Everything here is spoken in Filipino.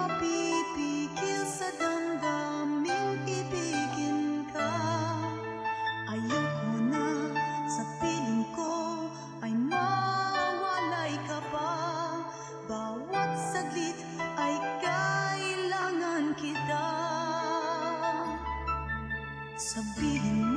mapipigil sa damdaming ibigin ka. Ayoko na sa piling ko ay mawalay ka pa. Bawat saglit ay kailangan kita. Sabihin